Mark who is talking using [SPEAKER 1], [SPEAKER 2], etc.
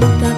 [SPEAKER 1] ¡Gracias!